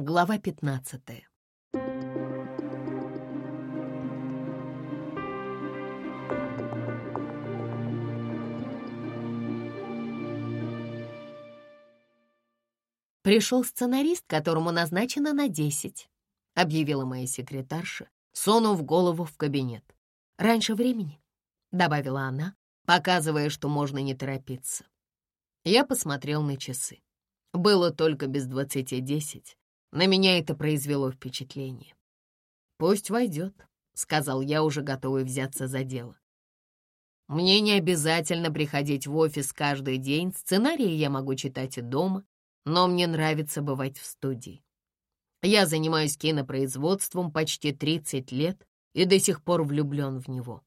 Глава пятнадцатая. Пришел сценарист, которому назначено на десять, объявила моя секретарша, сунув голову в кабинет. Раньше времени, добавила она, показывая, что можно не торопиться. Я посмотрел на часы. Было только без двадцати десять. На меня это произвело впечатление. «Пусть войдет», — сказал я, уже готовый взяться за дело. Мне не обязательно приходить в офис каждый день, сценарии я могу читать и дома, но мне нравится бывать в студии. Я занимаюсь кинопроизводством почти 30 лет и до сих пор влюблен в него.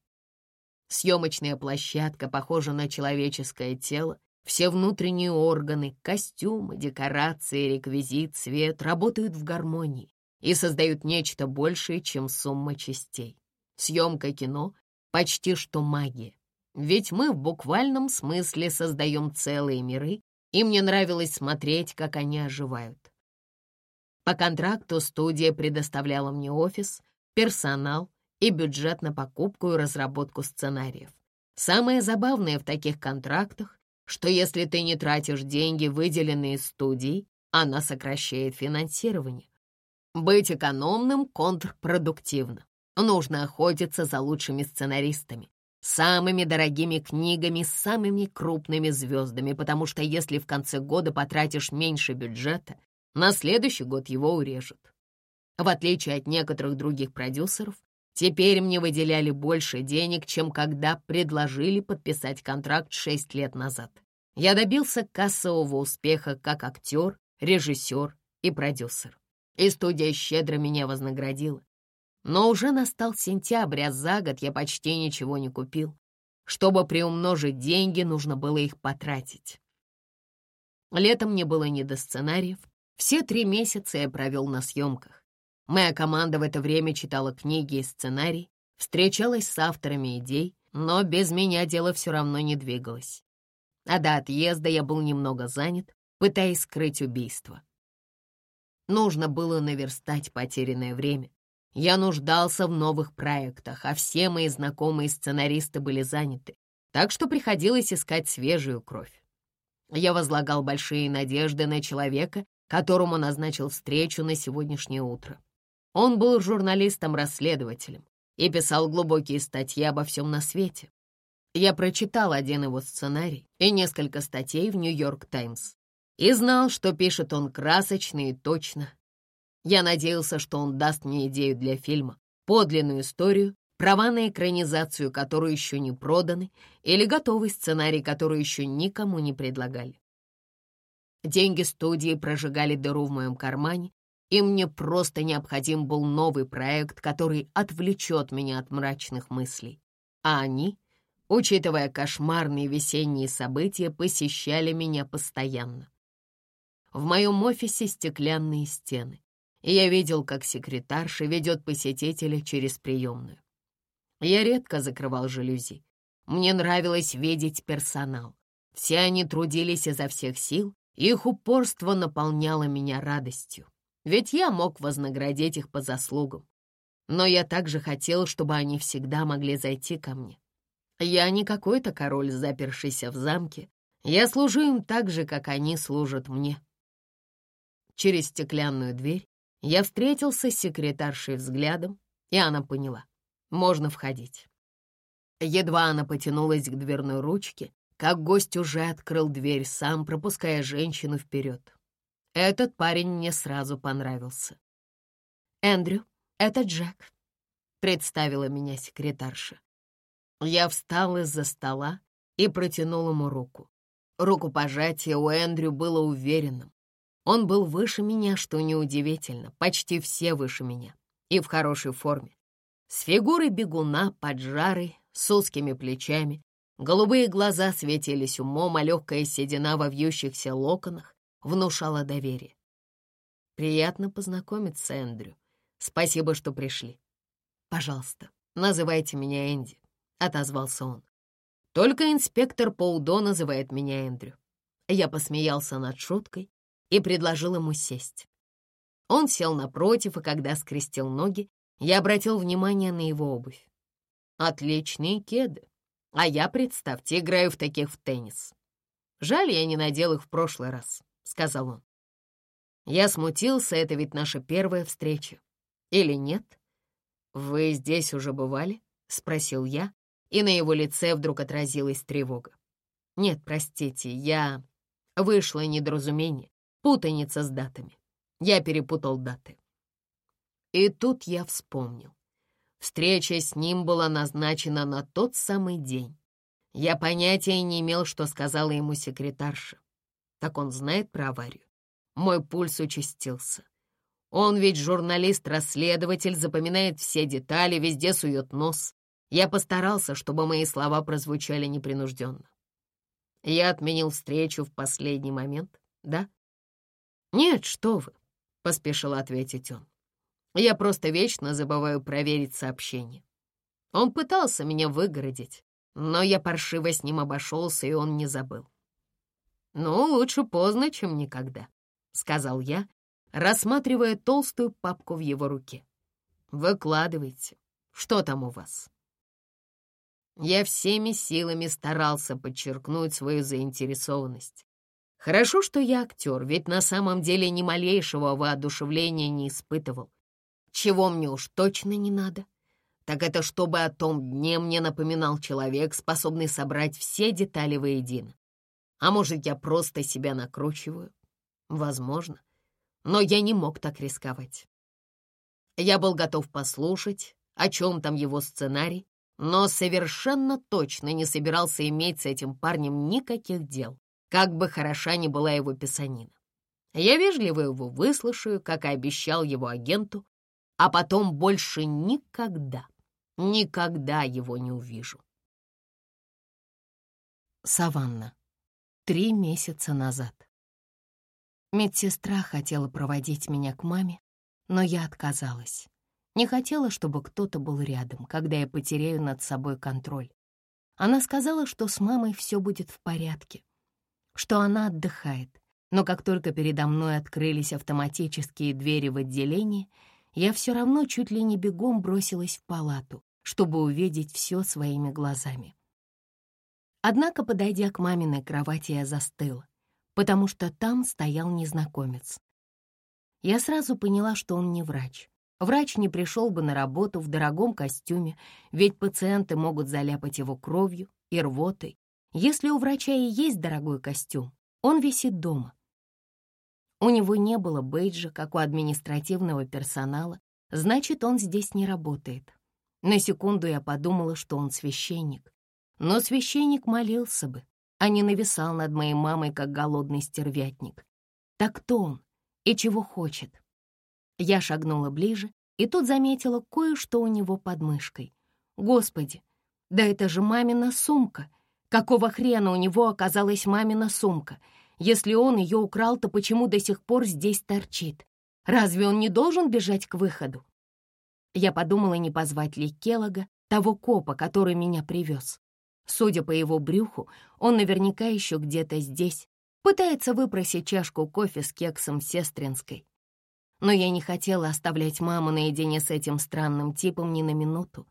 Съемочная площадка похожа на человеческое тело, все внутренние органы, костюмы, декорации, реквизит, цвет работают в гармонии и создают нечто большее, чем сумма частей. Съемка кино — почти что магия. Ведь мы в буквальном смысле создаем целые миры, и мне нравилось смотреть, как они оживают. По контракту студия предоставляла мне офис, персонал и бюджет на покупку и разработку сценариев. Самое забавное в таких контрактах что если ты не тратишь деньги, выделенные студией, она сокращает финансирование. Быть экономным контрпродуктивно. Нужно охотиться за лучшими сценаристами, самыми дорогими книгами, самыми крупными звездами, потому что если в конце года потратишь меньше бюджета, на следующий год его урежут. В отличие от некоторых других продюсеров, теперь мне выделяли больше денег, чем когда предложили подписать контракт шесть лет назад. Я добился кассового успеха как актер, режиссер и продюсер. И студия щедро меня вознаградила. Но уже настал сентябрь, а за год я почти ничего не купил. Чтобы приумножить деньги, нужно было их потратить. Летом мне было не до сценариев. Все три месяца я провел на съемках. Моя команда в это время читала книги и сценарий, встречалась с авторами идей, но без меня дело все равно не двигалось а до отъезда я был немного занят, пытаясь скрыть убийство. Нужно было наверстать потерянное время. Я нуждался в новых проектах, а все мои знакомые сценаристы были заняты, так что приходилось искать свежую кровь. Я возлагал большие надежды на человека, которому назначил встречу на сегодняшнее утро. Он был журналистом-расследователем и писал глубокие статьи обо всем на свете. Я прочитал один его сценарий и несколько статей в «Нью-Йорк Таймс» и знал, что пишет он красочно и точно. Я надеялся, что он даст мне идею для фильма, подлинную историю, права на экранизацию, которую еще не проданы, или готовый сценарий, который еще никому не предлагали. Деньги студии прожигали дыру в моем кармане, и мне просто необходим был новый проект, который отвлечет меня от мрачных мыслей. А они учитывая кошмарные весенние события, посещали меня постоянно. В моем офисе стеклянные стены, и я видел, как секретарша ведет посетителя через приемную. Я редко закрывал жалюзи. Мне нравилось видеть персонал. Все они трудились изо всех сил, их упорство наполняло меня радостью. Ведь я мог вознаградить их по заслугам. Но я также хотел, чтобы они всегда могли зайти ко мне. Я не какой-то король, запершийся в замке. Я служу им так же, как они служат мне. Через стеклянную дверь я встретился с секретаршей взглядом, и она поняла. Можно входить. Едва она потянулась к дверной ручке, как гость уже открыл дверь сам, пропуская женщину вперед. Этот парень мне сразу понравился. «Эндрю, это Джек», — представила меня секретарша. Я встал из-за стола и протянул ему руку. Рукопожатие у Эндрю было уверенным. Он был выше меня, что неудивительно, почти все выше меня, и в хорошей форме. С фигурой бегуна, поджарой, с узкими плечами, голубые глаза светились умом, а легкая седина во вьющихся локонах внушала доверие. Приятно познакомиться, Эндрю. Спасибо, что пришли. Пожалуйста, называйте меня Энди отозвался он. «Только инспектор Паудо называет меня Эндрю». Я посмеялся над шуткой и предложил ему сесть. Он сел напротив, и когда скрестил ноги, я обратил внимание на его обувь. Отличные кеды. А я, представьте, играю в таких в теннис. Жаль, я не надел их в прошлый раз, — сказал он. Я смутился, это ведь наша первая встреча. Или нет? Вы здесь уже бывали? — спросил я, и на его лице вдруг отразилась тревога. Нет, простите, я... Вышло недоразумение, путаница с датами. Я перепутал даты. И тут я вспомнил. Встреча с ним была назначена на тот самый день. Я понятия не имел, что сказала ему секретарша. Так он знает про аварию. Мой пульс участился. Он ведь журналист-расследователь, запоминает все детали, везде сует нос. Я постарался, чтобы мои слова прозвучали непринужденно. Я отменил встречу в последний момент, да? Нет, что вы, — поспешил ответить он. Я просто вечно забываю проверить сообщение. Он пытался меня выгородить, но я паршиво с ним обошелся, и он не забыл. «Ну, лучше поздно, чем никогда», — сказал я, рассматривая толстую папку в его руке. «Выкладывайте. Что там у вас?» Я всеми силами старался подчеркнуть свою заинтересованность. Хорошо, что я актер, ведь на самом деле ни малейшего воодушевления не испытывал. Чего мне уж точно не надо, так это чтобы о том дне мне напоминал человек, способный собрать все детали воедино. А может, я просто себя накручиваю? Возможно. Но я не мог так рисковать. Я был готов послушать, о чем там его сценарий, но совершенно точно не собирался иметь с этим парнем никаких дел, как бы хороша ни была его писанина. Я вежливо его выслушаю, как и обещал его агенту, а потом больше никогда, никогда его не увижу. Саванна. Три месяца назад. Медсестра хотела проводить меня к маме, но я отказалась. Не хотела, чтобы кто-то был рядом, когда я потеряю над собой контроль. Она сказала, что с мамой все будет в порядке, что она отдыхает, но как только передо мной открылись автоматические двери в отделение, я все равно чуть ли не бегом бросилась в палату, чтобы увидеть все своими глазами. Однако, подойдя к маминой кровати, я застыла, потому что там стоял незнакомец. Я сразу поняла, что он не врач. Врач не пришел бы на работу в дорогом костюме, ведь пациенты могут заляпать его кровью и рвотой. Если у врача и есть дорогой костюм, он висит дома, у него не было бейджа, как у административного персонала, значит, он здесь не работает. На секунду я подумала, что он священник. Но священник молился бы, а не нависал над моей мамой, как голодный стервятник. Так кто он и чего хочет? Я шагнула ближе и тут заметила кое-что у него под мышкой. Господи, да это же мамина сумка! Какого хрена у него оказалась мамина сумка — если он ее украл, то почему до сих пор здесь торчит? Разве он не должен бежать к выходу? Я подумала, не позвать ли Келлога, того копа, который меня привез. Судя по его брюху, он наверняка еще где-то здесь, пытается выпросить чашку кофе с кексом сестринской. Но я не хотела оставлять маму наедине с этим странным типом ни на минуту.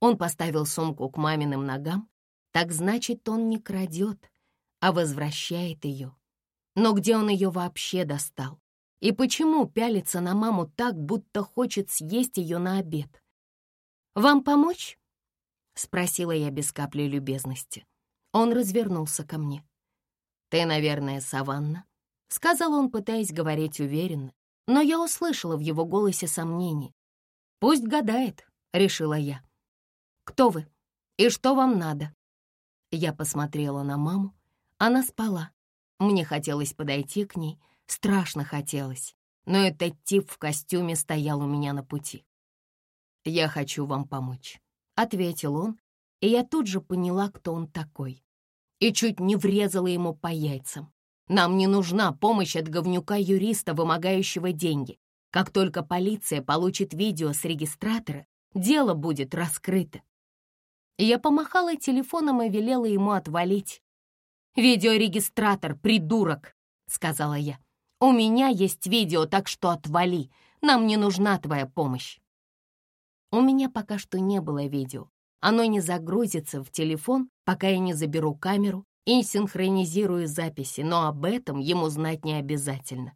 Он поставил сумку к маминым ногам, так значит, он не крадет, а возвращает ее. Но где он ее вообще достал? И почему пялится на маму так, будто хочет съесть ее на обед? «Вам помочь?» — спросила я без капли любезности. Он развернулся ко мне. «Ты, наверное, Саванна?» — сказал он, пытаясь говорить уверенно, но я услышала в его голосе сомнение. «Пусть гадает», — решила я. «Кто вы? И что вам надо?» Я посмотрела на маму, она спала. Мне хотелось подойти к ней, страшно хотелось, но этот тип в костюме стоял у меня на пути. «Я хочу вам помочь», — ответил он, и я тут же поняла, кто он такой. И чуть не врезала ему по яйцам. Нам не нужна помощь от говнюка-юриста, вымогающего деньги. Как только полиция получит видео с регистратора, дело будет раскрыто. Я помахала телефоном и велела ему отвалить, «Видеорегистратор, придурок!» — сказала я. У меня есть видео, так что отвали. Нам не нужна твоя помощь. У меня пока что не было видео. Оно не загрузится в телефон, пока я не заберу камеру и синхронизирую записи, но об этом ему знать не обязательно.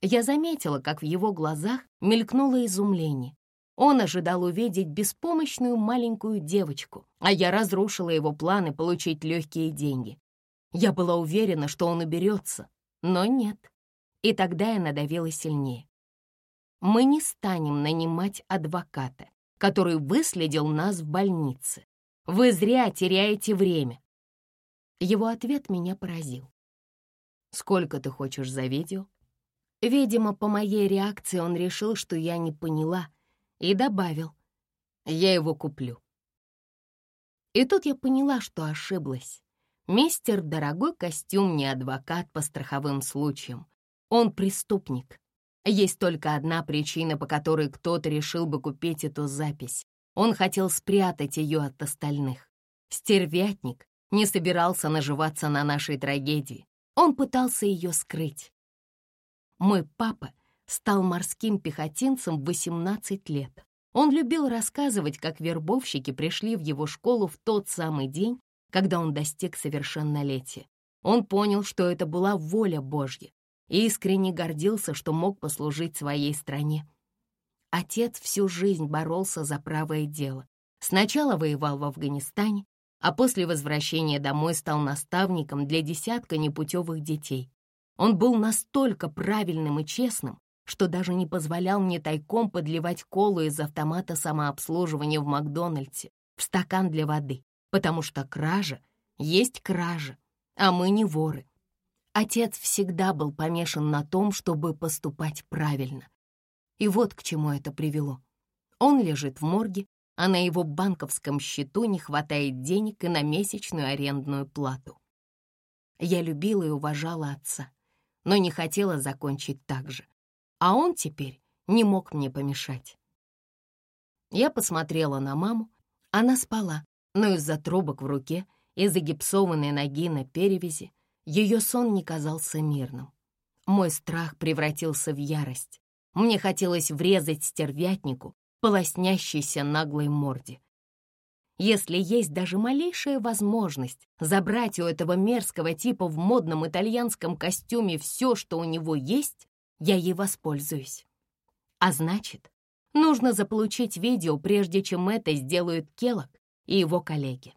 Я заметила, как в его глазах мелькнуло изумление. Он ожидал увидеть беспомощную маленькую девочку, а я разрушила его планы получить легкие деньги. Я была уверена, что он уберется, но нет. И тогда я надавила сильнее. Мы не станем нанимать адвоката, который выследил нас в больнице. Вы зря теряете время. Его ответ меня поразил. «Сколько ты хочешь за видео?» Видимо, по моей реакции он решил, что я не поняла, и добавил. «Я его куплю». И тут я поняла, что ошиблась. Мистер дорогой костюм не адвокат по страховым случаям. Он преступник. Есть только одна причина, по которой кто-то решил бы купить эту запись. Он хотел спрятать ее от остальных. Стервятник не собирался наживаться на нашей трагедии. Он пытался ее скрыть. Мой папа стал морским пехотинцем в 18 лет. Он любил рассказывать, как вербовщики пришли в его школу в тот самый день, когда он достиг совершеннолетия. Он понял, что это была воля Божья, и искренне гордился, что мог послужить своей стране. Отец всю жизнь боролся за правое дело. Сначала воевал в Афганистане, а после возвращения домой стал наставником для десятка непутевых детей. Он был настолько правильным и честным, что даже не позволял мне тайком подливать колу из автомата самообслуживания в Макдональдсе в стакан для воды, потому что кража есть кража, а мы не воры. Отец всегда был помешан на том, чтобы поступать правильно. И вот к чему это привело. Он лежит в морге, а на его банковском счету не хватает денег и на месячную арендную плату. Я любила и уважала отца, но не хотела закончить так же а он теперь не мог мне помешать. Я посмотрела на маму. Она спала, но из-за трубок в руке и загипсованной ноги на перевязи ее сон не казался мирным. Мой страх превратился в ярость. Мне хотелось врезать стервятнику полоснящейся наглой морде. Если есть даже малейшая возможность забрать у этого мерзкого типа в модном итальянском костюме все, что у него есть, я ей воспользуюсь. А значит, нужно заполучить видео, прежде чем это сделают Келлок и его коллеги.